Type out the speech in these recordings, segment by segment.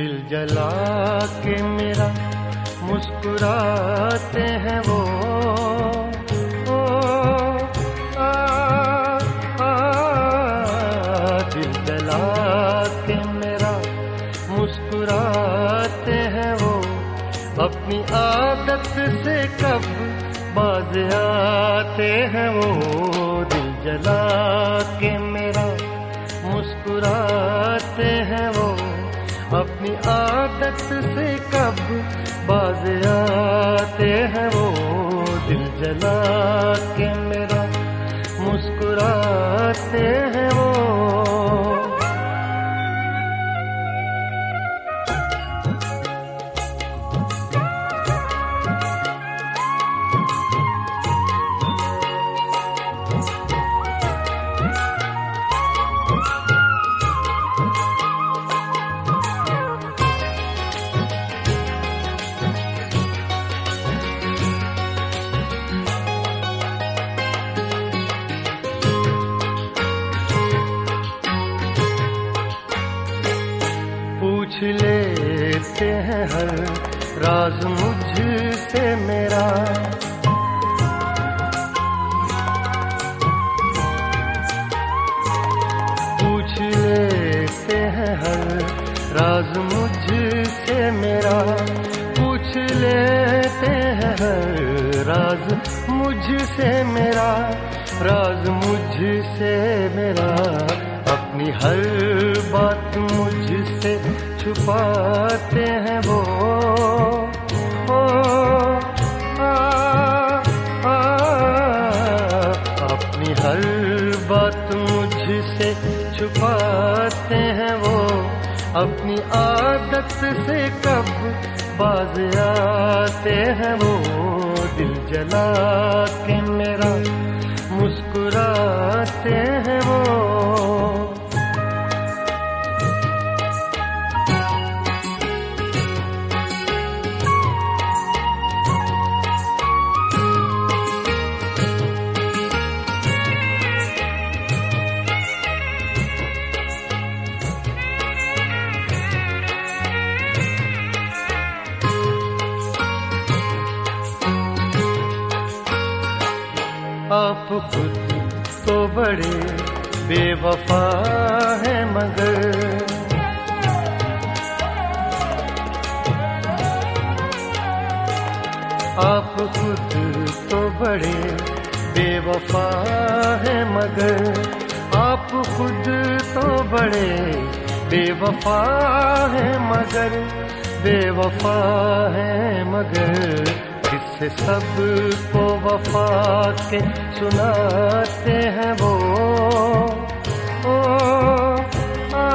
दिल जला के मेरा मुस्कुराते हैं वो। ओ, आ, आ, आ, दिल जला के मेरा मुस्कुराते हैं वो। अपनी आदत से कब बाज आते हैं वो। दिल जला के आदत से कब बाज आते हैं वो दिल जला के मेरा मुस्कुराते हैं लेते हैं हर राज मुझसे मेरा। पूछ लेते हैं हर राज मुझसे मेरा। पूछ लेते हैं हर राज मुझसे मेरा। राज मुझसे मेरा। अपनी हर बात मुझसे छुपाते हैं वो। अपनी हर बात मुझसे छुपाते हैं वो। अपनी आदत से कब बाज आते हैं वो। दिल जला के मेरा मुस्कुराते आप खुद तो बड़े बेवफा है मगर। आप खुद तो बड़े बेवफा है मगर। आप खुद तो बड़े बेवफा है मगर। बेवफा है मगर। सबको वफा के सुनाते हैं वो। ओ, आ,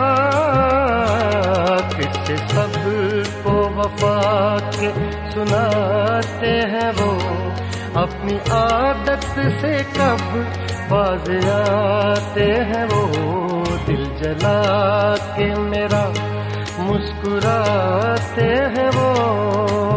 आ, किससे सबको वफा के सुनाते हैं वो। अपनी आदत से कब बाज आते हैं वो। दिल जला के मेरा मुस्कुराते हैं वो।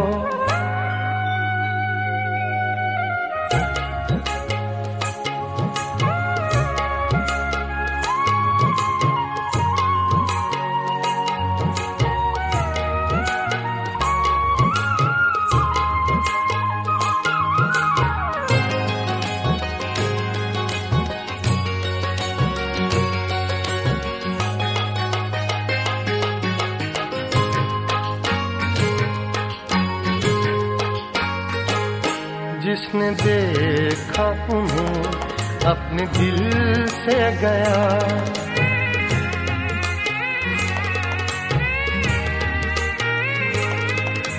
जिसने देखा उन्हें अपने दिल से गया।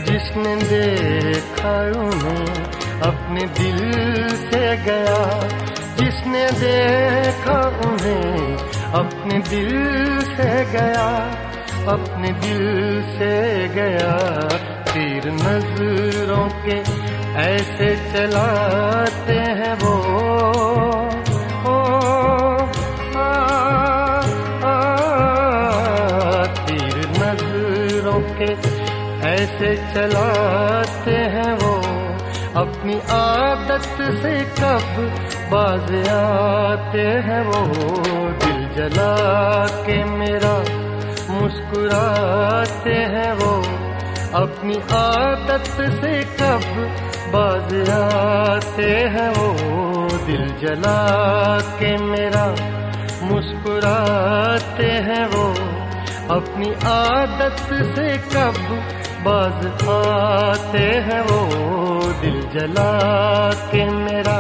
जिसने देखा उन्हें अपने दिल से गया। जिसने देखा उन्हें अपने दिल से गया। अपने दिल से गया। तीर नज़रों के ऐसे चलाते हैं वो। तीर नज़रों के ऐसे चलाते हैं वो। अपनी आदत से कब बाज आते हैं वो। दिल जला के मेरा मुस्कुराते हैं वो। अपनी आदत से कब बाज आते हैं वो दिल जला के मेरा मुस्कुराते हैं वो अपनी आदत से कब बाज आते हैं वो दिल जला के मेरा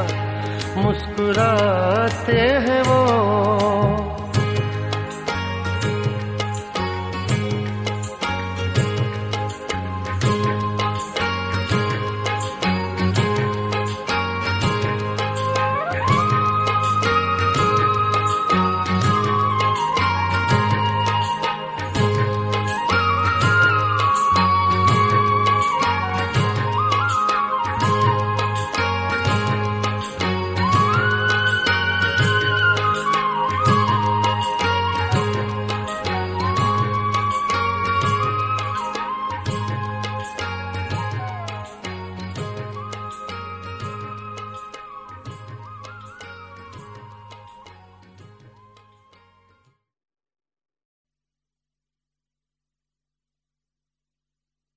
मुस्कुराते हैं वो